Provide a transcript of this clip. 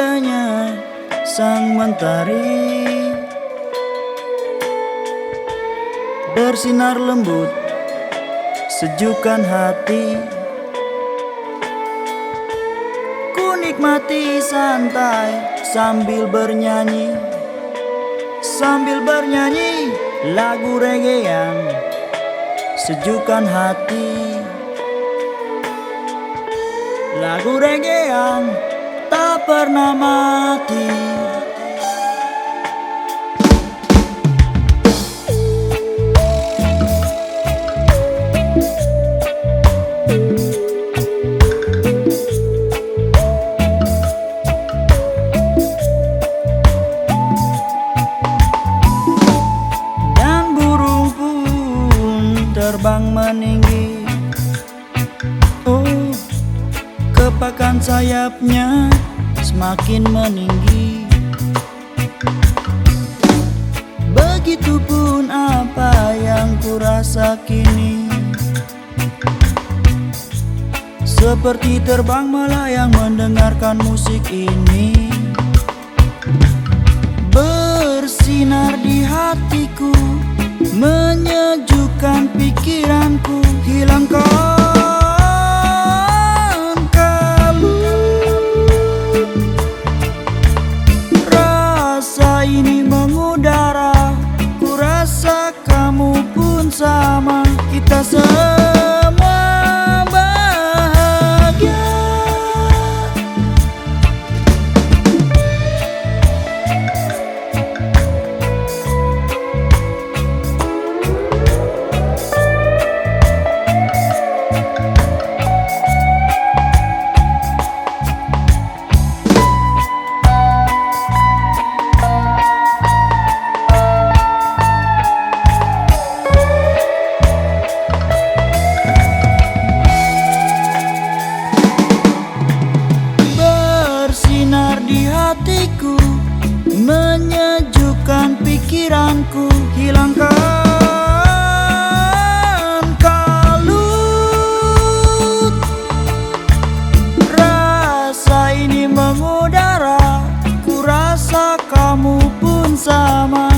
indahnya sang mentari. Bersinar lembut Sejukkan hati. Ku nikmati santai Sambil bernyanyi. Sambil bernyanyi Lagu reggae yang Sejukkan hati. Lagu reggae yang tak pernah mati. Dan burung pun terbang meninggi kepakan sayapnya semakin meninggi. Begitupun apa yang kurasa kini. Seperti terbang melayang mendengarkan musik ini. Bersinar di hatiku Ini mengudara. Ku rasa kamu pun sama. Kita semua pikiranku Hilangkan kalut. Rasa ini mengudara Ku rasa kamu pun sama